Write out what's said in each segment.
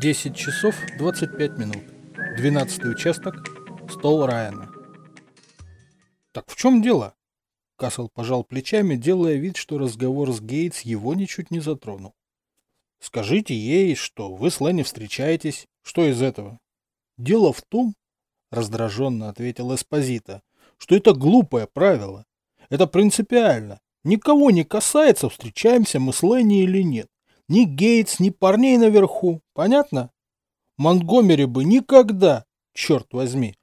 10 часов 25 минут. 12 участок. Стол Райана. Так в чем дело? Кассел пожал плечами, делая вид, что разговор с Гейтс его ничуть не затронул. Скажите ей, что вы с Ленни встречаетесь. Что из этого? Дело в том, раздраженно ответил Эспозита, что это глупое правило. Это принципиально. Никого не касается, встречаемся мы с Ленни или нет. Ни Гейтс, ни парней наверху. Понятно? Монтгомери бы никогда, черт возьми.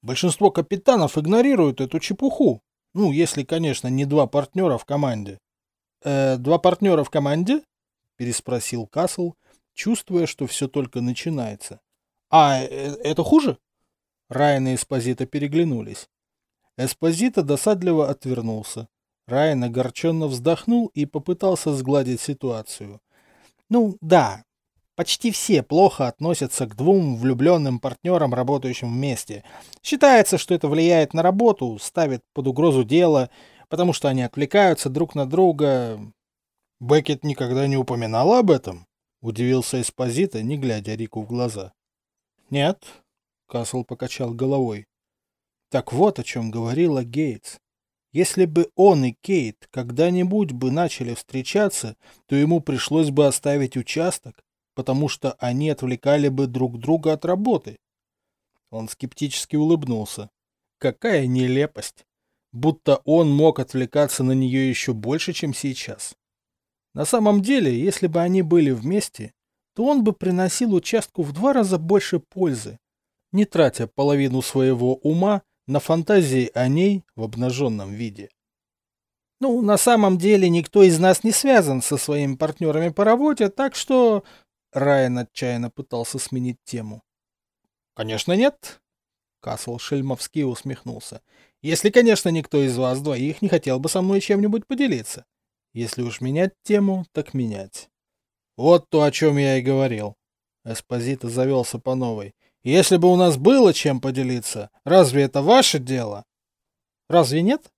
Большинство капитанов игнорируют эту чепуху. Ну, если, конечно, не два партнера в команде. Э, два партнера в команде? Переспросил Касл, чувствуя, что все только начинается. А, э, это хуже? Райан и Эспозита переглянулись. Эспозита досадливо отвернулся. Райан огорченно вздохнул и попытался сгладить ситуацию. Ну, да, почти все плохо относятся к двум влюбленным партнерам, работающим вместе. Считается, что это влияет на работу, ставит под угрозу дело, потому что они отвлекаются друг на друга. Беккет никогда не упоминала об этом? Удивился Эспозита, не глядя Рику в глаза. Нет, Касл покачал головой. Так вот о чем говорила Гейтс. Если бы он и Кейт когда-нибудь бы начали встречаться, то ему пришлось бы оставить участок, потому что они отвлекали бы друг друга от работы. Он скептически улыбнулся. Какая нелепость! Будто он мог отвлекаться на нее еще больше, чем сейчас. На самом деле, если бы они были вместе, то он бы приносил участку в два раза больше пользы, не тратя половину своего ума на фантазии о ней в обнаженном виде. Ну, на самом деле никто из нас не связан со своими партнерами по работе, так что... Райан отчаянно пытался сменить тему. Конечно, нет. Касл шельмовски усмехнулся. Если, конечно, никто из вас двоих не хотел бы со мной чем-нибудь поделиться. Если уж менять тему, так менять. Вот то, о чем я и говорил. Эспозита завелся по новой. Если бы у нас было чем поделиться, разве это ваше дело? Разве нет?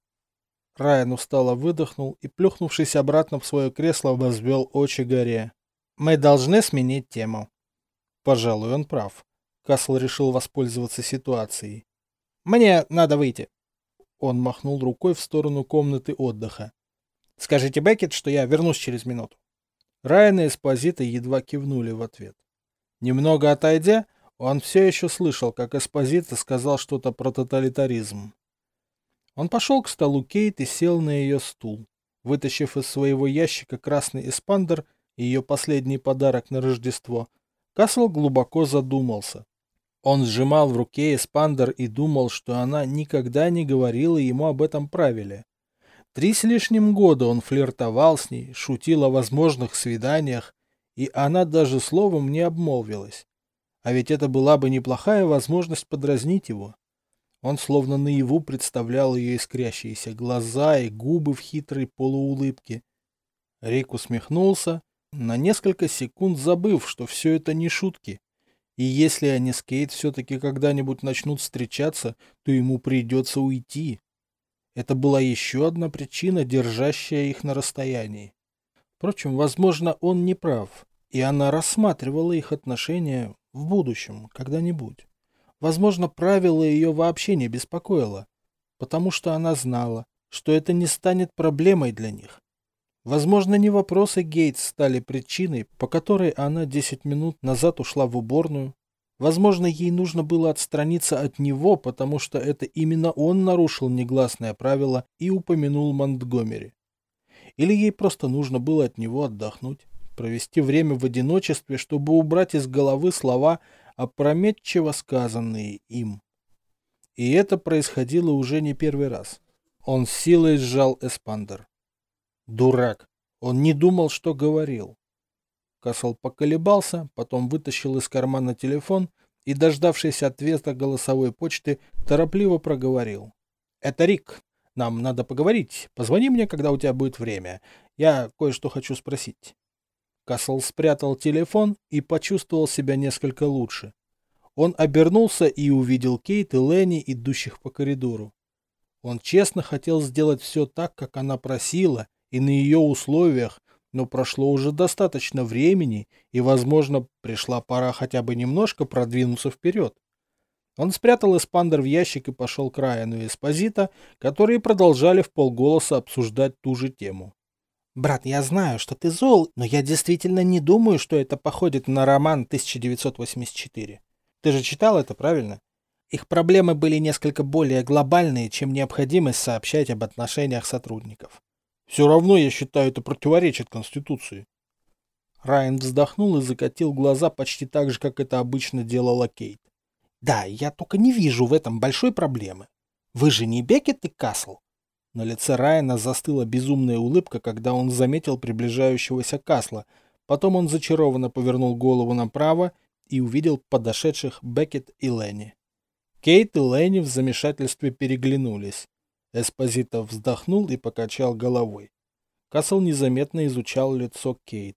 Райан устало выдохнул и, плюхнувшись обратно в свое кресло, возвел очи горе. Мы должны сменить тему. Пожалуй, он прав. Касл решил воспользоваться ситуацией. Мне надо выйти. Он махнул рукой в сторону комнаты отдыха. Скажите Беккет, что я вернусь через минуту. Райан и Эспозито едва кивнули в ответ. Немного отойдя, он все еще слышал, как Эспозито сказал что-то про тоталитаризм. Он пошел к столу Кейт и сел на ее стул. Вытащив из своего ящика красный эспандер, ее последний подарок на Рождество, Касл глубоко задумался. Он сжимал в руке эспандер и думал, что она никогда не говорила ему об этом правиле. Три с лишним года он флиртовал с ней, шутил о возможных свиданиях, и она даже словом не обмолвилась. А ведь это была бы неплохая возможность подразнить его. Он словно наяву представлял ее искрящиеся глаза и губы в хитрой полуулыбке. Рик усмехнулся, на несколько секунд забыв, что все это не шутки. И если они с Кейт все-таки когда-нибудь начнут встречаться, то ему придется уйти. Это была еще одна причина, держащая их на расстоянии. Впрочем, возможно, он не прав, и она рассматривала их отношения в будущем, когда-нибудь. Возможно, правило ее вообще не беспокоило, потому что она знала, что это не станет проблемой для них. Возможно, не вопросы Гейтс стали причиной, по которой она 10 минут назад ушла в уборную. Возможно, ей нужно было отстраниться от него, потому что это именно он нарушил негласное правило и упомянул Монтгомери. Или ей просто нужно было от него отдохнуть провести время в одиночестве, чтобы убрать из головы слова, опрометчиво сказанные им. И это происходило уже не первый раз. Он силой сжал эспандер. Дурак. Он не думал, что говорил. Касл поколебался, потом вытащил из кармана телефон и, дождавшись ответа голосовой почты, торопливо проговорил. «Это Рик. Нам надо поговорить. Позвони мне, когда у тебя будет время. Я кое-что хочу спросить». Касл спрятал телефон и почувствовал себя несколько лучше. Он обернулся и увидел Кейт и Ленни, идущих по коридору. Он честно хотел сделать все так, как она просила, и на ее условиях, но прошло уже достаточно времени, и, возможно, пришла пора хотя бы немножко продвинуться вперед. Он спрятал эспандер в ящик и пошел к Райану и Эспозита, которые продолжали в полголоса обсуждать ту же тему. «Брат, я знаю, что ты зол, но я действительно не думаю, что это походит на роман 1984. Ты же читал это, правильно? Их проблемы были несколько более глобальные, чем необходимость сообщать об отношениях сотрудников. Все равно я считаю, это противоречит Конституции. Райан вздохнул и закатил глаза почти так же, как это обычно делала Кейт. Да, я только не вижу в этом большой проблемы. Вы же не Бекет и Касл? На лице Райана застыла безумная улыбка, когда он заметил приближающегося Касла. Потом он зачарованно повернул голову направо и увидел подошедших Бекет и Ленни. Кейт и Ленни в замешательстве переглянулись. Эспозито вздохнул и покачал головой. Касл незаметно изучал лицо Кейт.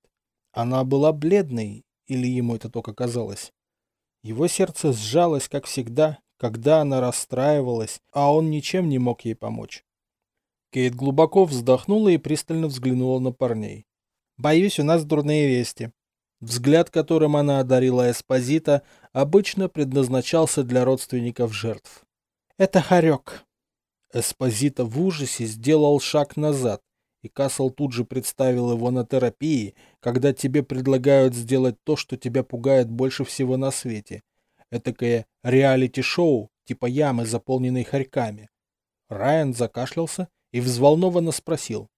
Она была бледной, или ему это только казалось? Его сердце сжалось, как всегда, когда она расстраивалась, а он ничем не мог ей помочь. Кейт глубоко вздохнула и пристально взглянула на парней. «Боюсь, у нас дурные вести». Взгляд, которым она одарила Эспозита, обычно предназначался для родственников жертв. «Это хорек». Эспозита в ужасе сделал шаг назад, и Касл тут же представил его на терапии, когда тебе предлагают сделать то, что тебя пугает больше всего на свете. Этакое реалити-шоу, типа ямы, заполненной хорьками. Райан закашлялся и взволнованно спросил.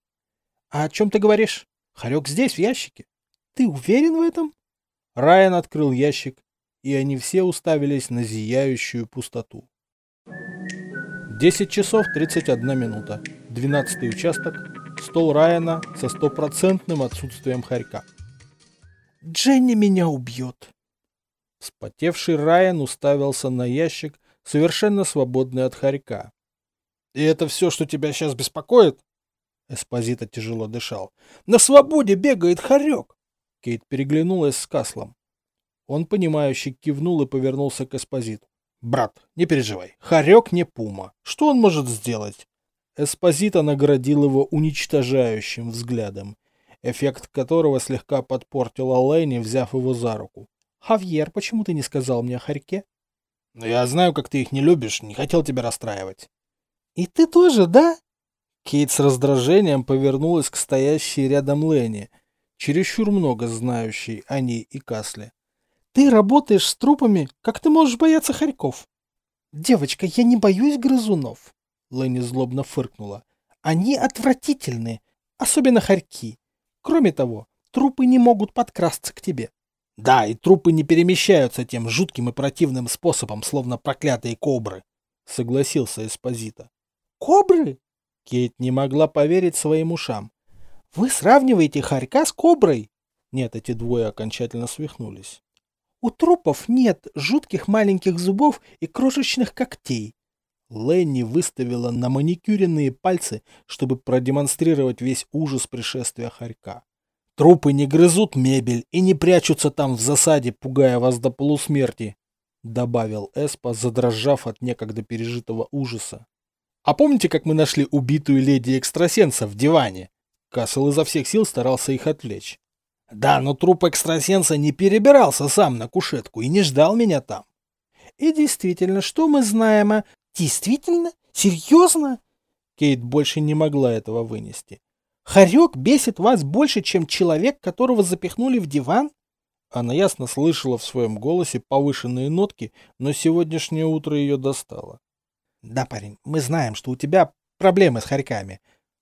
«А о чем ты говоришь? Хорек здесь, в ящике. Ты уверен в этом?» Райан открыл ящик, и они все уставились на зияющую пустоту. 10 часов 31 минута. 12 участок, Стол Райана со стопроцентным отсутствием хорька. «Дженни меня убьет!» Спотевший Райан уставился на ящик, совершенно свободный от хорька. «И это все, что тебя сейчас беспокоит?» Эспозита тяжело дышал. «На свободе бегает хорек!» Кейт переглянулась с Каслом. Он, понимающе кивнул и повернулся к Эспозиту. «Брат, не переживай, хорек не пума. Что он может сделать? Эспозита наградил его уничтожающим взглядом, эффект которого слегка подпортила Ленни, взяв его за руку. «Хавьер, почему ты не сказал мне о хорьке?» «Ну, я знаю, как ты их не любишь, не хотел тебя расстраивать». «И ты тоже, да?» Кейт с раздражением повернулась к стоящей рядом Ленни, чересчур много знающей о ней и Касле. «Ты работаешь с трупами, как ты можешь бояться хорьков?» «Девочка, я не боюсь грызунов. Ленни злобно фыркнула. Они отвратительны, особенно хорьки. Кроме того, трупы не могут подкрасться к тебе. Да, и трупы не перемещаются тем жутким и противным способом, словно проклятые кобры, согласился Эспозита. Кобры? Кейт не могла поверить своим ушам. Вы сравниваете хорька с коброй? Нет, эти двое окончательно свихнулись. У трупов нет жутких маленьких зубов и крошечных когтей. Ленни выставила на маникюренные пальцы, чтобы продемонстрировать весь ужас пришествия хорька. Трупы не грызут мебель и не прячутся там в засаде, пугая вас до полусмерти, добавил Эспа, задрожав от некогда пережитого ужаса. А помните, как мы нашли убитую леди-экстрасенса в диване? Кассел изо всех сил старался их отвлечь. Да, но труп экстрасенса не перебирался сам на кушетку и не ждал меня там. И действительно, что мы знаем о Действительно? Серьезно? Кейт больше не могла этого вынести. Хорек бесит вас больше, чем человек, которого запихнули в диван? Она ясно слышала в своем голосе повышенные нотки, но сегодняшнее утро ее достало. Да, парень, мы знаем, что у тебя проблемы с хорьками.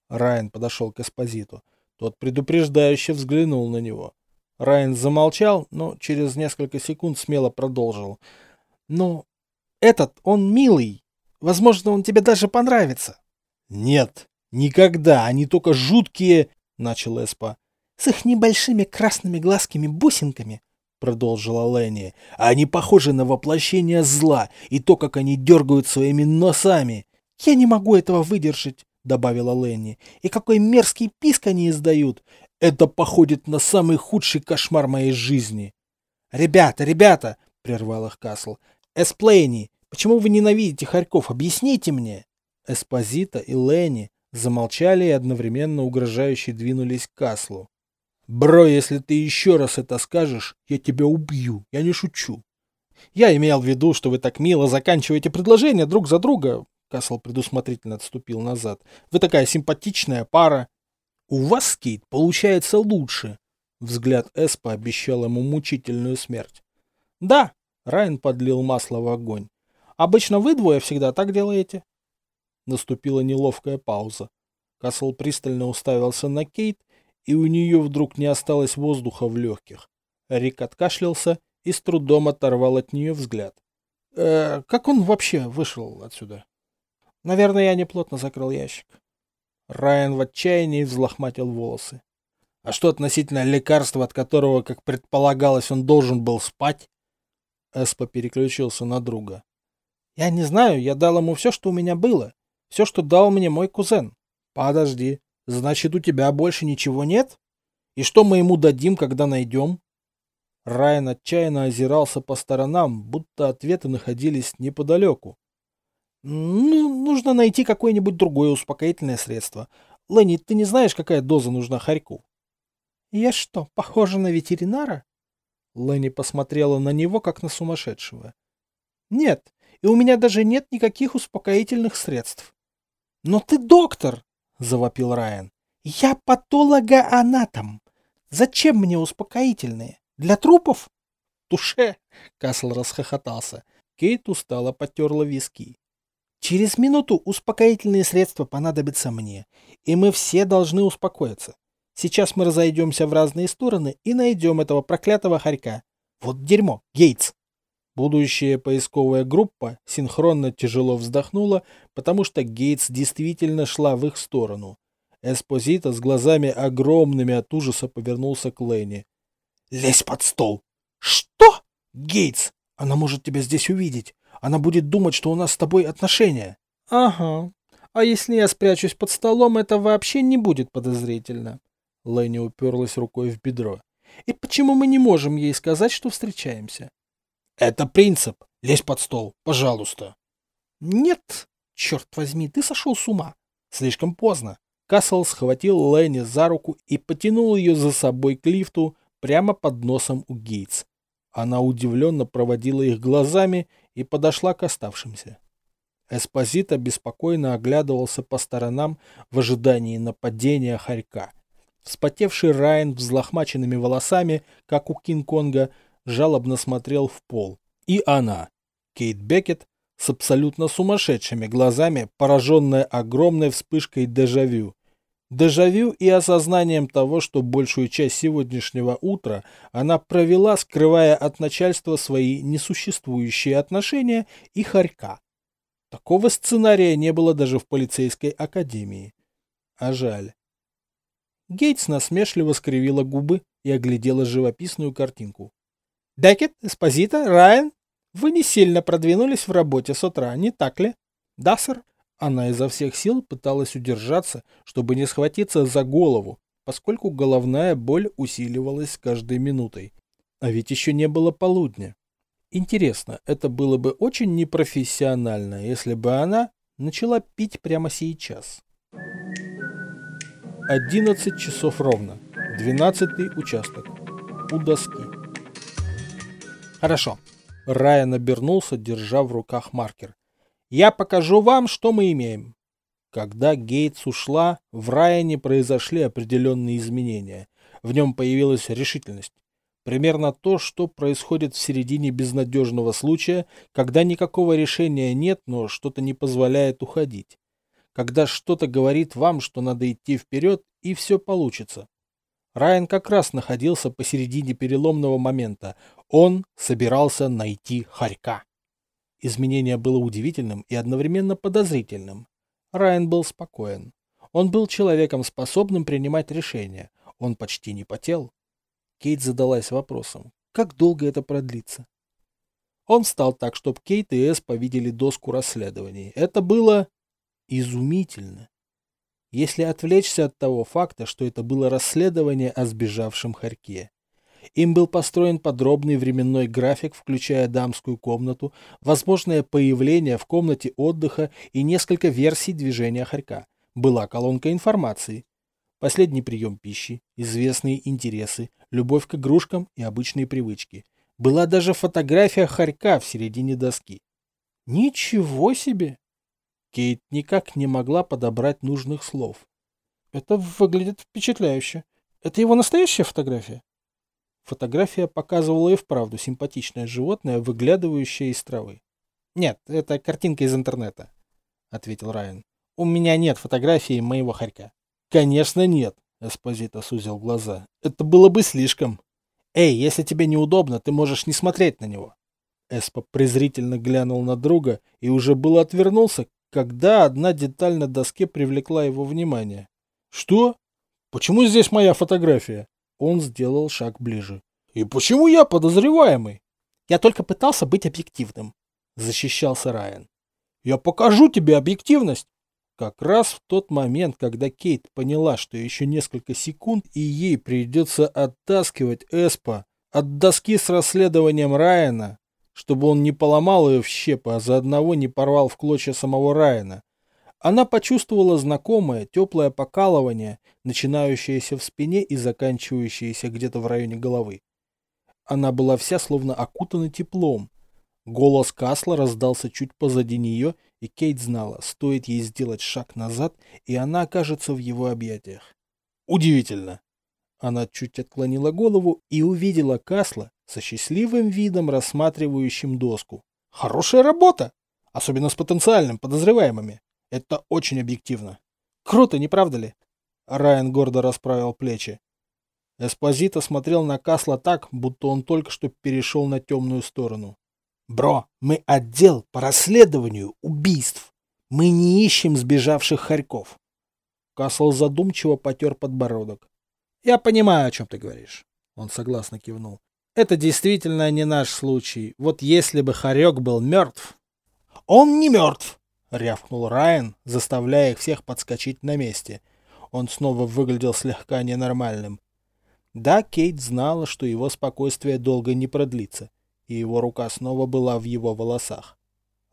Райан подошел к эспозиту. Тот предупреждающе взглянул на него. Райан замолчал, но через несколько секунд смело продолжил. Ну, этот, он милый, Возможно, он тебе даже понравится. Нет, никогда, они только жуткие, начал Эспа. С их небольшими красными глазками-бусинками, продолжила Ленни. Они похожи на воплощение зла и то, как они дергают своими носами. Я не могу этого выдержать, добавила Ленни. И какой мерзкий писк они издают. Это походит на самый худший кошмар моей жизни. Ребята, ребята, прервал их Касл. Эсплейни, Почему вы ненавидите Харьков? Объясните мне!» Эспозита и Ленни замолчали и одновременно угрожающе двинулись к Каслу. Бро, если ты еще раз это скажешь, я тебя убью. Я не шучу. Я имел в виду, что вы так мило заканчиваете предложения друг за друга. Касл предусмотрительно отступил назад. Вы такая симпатичная пара. У вас, Кейт, получается лучше. Взгляд Эс пообещал ему мучительную смерть. Да, Райан подлил масло в огонь. Обычно вы двое всегда так делаете. Наступила неловкая пауза. Касл пристально уставился на Кейт, и у нее вдруг не осталось воздуха в легких. Рик откашлялся и с трудом оторвал от нее взгляд. «Э, «Как он вообще вышел отсюда?» «Наверное, я неплотно закрыл ящик». Райан в отчаянии взлохматил волосы. «А что относительно лекарства, от которого, как предполагалось, он должен был спать?» Эспа переключился на друга. «Я не знаю, я дал ему все, что у меня было. Все, что дал мне мой кузен. Подожди, Значит, у тебя больше ничего нет? И что мы ему дадим, когда найдем? Райан отчаянно озирался по сторонам, будто ответы находились неподалеку. Ну, нужно найти какое-нибудь другое успокоительное средство. Ленни, ты не знаешь, какая доза нужна Харьку? Я что, похожа на ветеринара? Ленни посмотрела на него, как на сумасшедшего. Нет, и у меня даже нет никаких успокоительных средств. Но ты доктор! — завопил Райан. «Я патологоанатом. Зачем мне успокоительные? Для трупов?» «Туше!» — Касл расхохотался. Кейт устало потерла виски. «Через минуту успокоительные средства понадобятся мне, и мы все должны успокоиться. Сейчас мы разойдемся в разные стороны и найдем этого проклятого хорька. Вот дерьмо, Гейтс!» Будущая поисковая группа синхронно тяжело вздохнула, потому что Гейтс действительно шла в их сторону. Эспозита с глазами огромными от ужаса повернулся к Ленни. «Лезь под стол!» «Что? Гейтс! Она может тебя здесь увидеть. Она будет думать, что у нас с тобой отношения». «Ага. А если я спрячусь под столом, это вообще не будет подозрительно». Ленни уперлась рукой в бедро. «И почему мы не можем ей сказать, что встречаемся?» Это принцип. Лезь под стол, пожалуйста. Нет, черт возьми, ты сошел с ума. Слишком поздно. Кассел схватил Ленни за руку и потянул ее за собой к лифту прямо под носом у Гейтс. Она удивленно проводила их глазами и подошла к оставшимся. Эспозита беспокойно оглядывался по сторонам в ожидании нападения хорька. Вспотевший Райан взлохмаченными волосами, как у Кинг-Конга, жалобно смотрел в пол. И она, Кейт Беккет, с абсолютно сумасшедшими глазами, пораженная огромной вспышкой дежавю. Дежавю и осознанием того, что большую часть сегодняшнего утра она провела, скрывая от начальства свои несуществующие отношения и хорька. Такого сценария не было даже в полицейской академии. А жаль. Гейтс насмешливо скривила губы и оглядела живописную картинку. Декет, Эспозита, Райан, вы не сильно продвинулись в работе с утра, не так ли? Да, сэр. Она изо всех сил пыталась удержаться, чтобы не схватиться за голову, поскольку головная боль усиливалась с каждой минутой. А ведь еще не было полудня. Интересно, это было бы очень непрофессионально, если бы она начала пить прямо сейчас. 11 часов ровно. 12 участок. У доски. Хорошо. Райан обернулся, держа в руках маркер. Я покажу вам, что мы имеем. Когда Гейтс ушла, в Райане произошли определенные изменения. В нем появилась решительность. Примерно то, что происходит в середине безнадежного случая, когда никакого решения нет, но что-то не позволяет уходить. Когда что-то говорит вам, что надо идти вперед, и все получится. Райан как раз находился посередине переломного момента. Он собирался найти Харька. Изменение было удивительным и одновременно подозрительным. Райан был спокоен. Он был человеком, способным принимать решения. Он почти не потел. Кейт задалась вопросом, как долго это продлится? Он встал так, чтобы Кейт и Эс повидели доску расследований. Это было изумительно если отвлечься от того факта, что это было расследование о сбежавшем Харьке. Им был построен подробный временной график, включая дамскую комнату, возможное появление в комнате отдыха и несколько версий движения Харька. Была колонка информации. Последний прием пищи, известные интересы, любовь к игрушкам и обычные привычки. Была даже фотография хорька в середине доски. Ничего себе! Кейт никак не могла подобрать нужных слов. Это выглядит впечатляюще. Это его настоящая фотография? Фотография показывала и вправду симпатичное животное, выглядывающее из травы. «Нет, это картинка из интернета», — ответил Райан. «У меня нет фотографии моего хорька». «Конечно нет», — Эспозито сузил глаза. «Это было бы слишком». «Эй, если тебе неудобно, ты можешь не смотреть на него». Эспа презрительно глянул на друга и уже было отвернулся, когда одна деталь на доске привлекла его внимание. «Что? Почему здесь моя фотография?» Он сделал шаг ближе. «И почему я подозреваемый?» «Я только пытался быть объективным», — защищался Райан. «Я покажу тебе объективность!» Как раз в тот момент, когда Кейт поняла, что еще несколько секунд и ей придется оттаскивать Эспа от доски с расследованием Райана, чтобы он не поломал ее в щепы, а заодно не порвал в клочья самого Райана, она почувствовала знакомое теплое покалывание, начинающееся в спине и заканчивающееся где-то в районе головы. Она была вся словно окутана теплом. Голос Касла раздался чуть позади нее, и Кейт знала, стоит ей сделать шаг назад, и она окажется в его объятиях. Удивительно! Она чуть отклонила голову и увидела Касла со счастливым видом, рассматривающим доску. Хорошая работа! Особенно с потенциальным подозреваемыми. Это очень объективно. Круто, не правда ли? Райан гордо расправил плечи. Эспозито смотрел на Касла так, будто он только что перешел на темную сторону. «Бро, мы отдел по расследованию убийств. Мы не ищем сбежавших хорьков». Касл задумчиво потер подбородок. «Я понимаю, о чем ты говоришь». Он согласно кивнул. «Это действительно не наш случай. Вот если бы хорек был мертв...» «Он не мертв!» — рявкнул Райан, заставляя их всех подскочить на месте. Он снова выглядел слегка ненормальным. Да, Кейт знала, что его спокойствие долго не продлится, и его рука снова была в его волосах.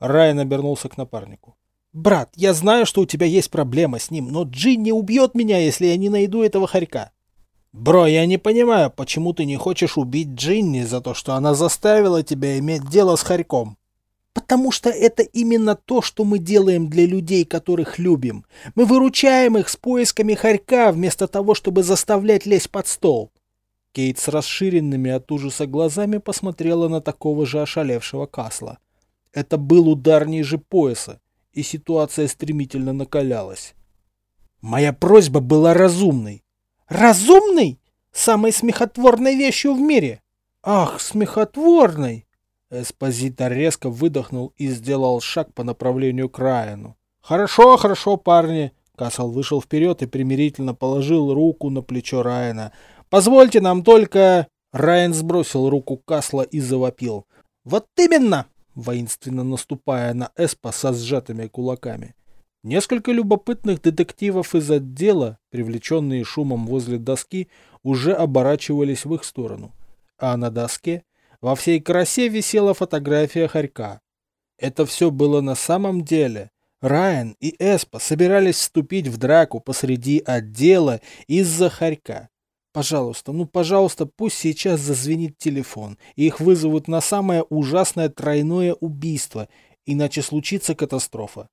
Райан обернулся к напарнику. «Брат, я знаю, что у тебя есть проблема с ним, но Джинни убьет меня, если я не найду этого хорька». «Бро, я не понимаю, почему ты не хочешь убить Джинни за то, что она заставила тебя иметь дело с хорьком?» Потому что это именно то, что мы делаем для людей, которых любим. Мы выручаем их с поисками хорька, вместо того, чтобы заставлять лезть под стол. Кейт с расширенными от ужаса глазами посмотрела на такого же ошалевшего Касла. Это был удар ниже пояса, и ситуация стремительно накалялась. Моя просьба была разумной. Разумной? Самой смехотворной вещью в мире. Ах, смехотворной! Эспозитор резко выдохнул и сделал шаг по направлению к Райану. «Хорошо, хорошо, парни!» Кассел вышел вперед и примирительно положил руку на плечо Райана. «Позвольте нам только...» Райан сбросил руку Касла и завопил. «Вот именно!» воинственно наступая на Эспа со сжатыми кулаками. Несколько любопытных детективов из отдела, привлеченные шумом возле доски, уже оборачивались в их сторону. А на доске во всей красе висела фотография хорька. Это все было на самом деле. Райан и Эспа собирались вступить в драку посреди отдела из-за хорька. Пожалуйста, ну пожалуйста, пусть сейчас зазвенит телефон, и их вызовут на самое ужасное тройное убийство, иначе случится катастрофа.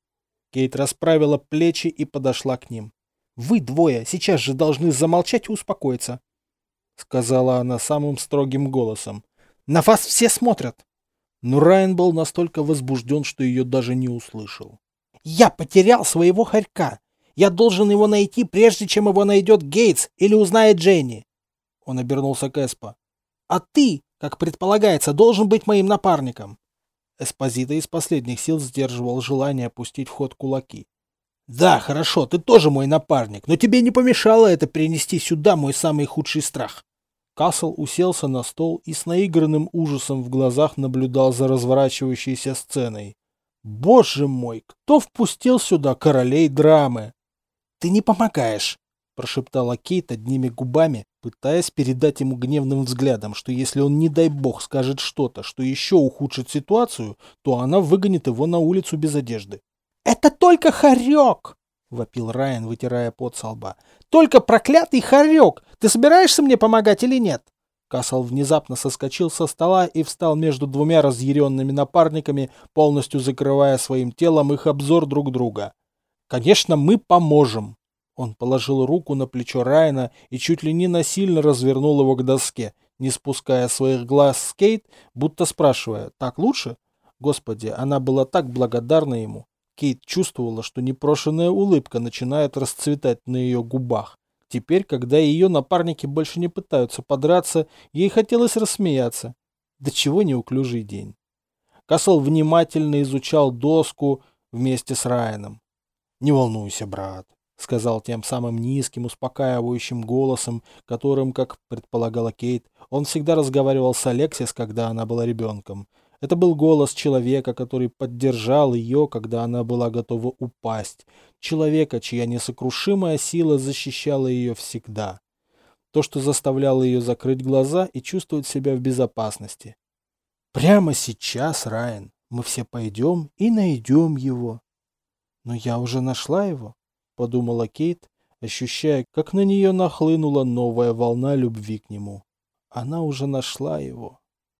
Кейт расправила плечи и подошла к ним. «Вы двое сейчас же должны замолчать и успокоиться», — сказала она самым строгим голосом. На вас все смотрят. Но Райан был настолько возбужден, что ее даже не услышал. Я потерял своего хорька. Я должен его найти, прежде чем его найдет Гейтс или узнает Дженни. Он обернулся к Эспо. А ты, как предполагается, должен быть моим напарником. Эспозита из последних сил сдерживал желание опустить в ход кулаки. Да, хорошо, ты тоже мой напарник, но тебе не помешало это принести сюда мой самый худший страх. Касл уселся на стол и с наигранным ужасом в глазах наблюдал за разворачивающейся сценой. «Боже мой, кто впустил сюда королей драмы?» «Ты не помогаешь!» – прошептала Кейт одними губами, пытаясь передать ему гневным взглядом, что если он, не дай бог, скажет что-то, что еще ухудшит ситуацию, то она выгонит его на улицу без одежды. «Это только хорек!» вопил Райан, вытирая пот со лба. «Только проклятый хорек! Ты собираешься мне помогать или нет?» Касл внезапно соскочил со стола и встал между двумя разъяренными напарниками, полностью закрывая своим телом их обзор друг друга. «Конечно, мы поможем!» Он положил руку на плечо Райана и чуть ли не насильно развернул его к доске, не спуская своих глаз с Кейт, будто спрашивая, «Так лучше?» Господи, она была так благодарна ему. Кейт чувствовала, что непрошенная улыбка начинает расцветать на ее губах. Теперь, когда ее напарники больше не пытаются подраться, ей хотелось рассмеяться. Да чего неуклюжий день. Касл внимательно изучал доску вместе с Райаном. «Не волнуйся, брат», — сказал тем самым низким, успокаивающим голосом, которым, как предполагала Кейт, он всегда разговаривал с Алексис, когда она была ребенком. Это был голос человека, который поддержал ее, когда она была готова упасть. Человека, чья несокрушимая сила защищала ее всегда. То, что заставляло ее закрыть глаза и чувствовать себя в безопасности. Прямо сейчас, Райан, мы все пойдем и найдем его. Но я уже нашла его, подумала Кейт, ощущая, как на нее нахлынула новая волна любви к нему. Она уже нашла его.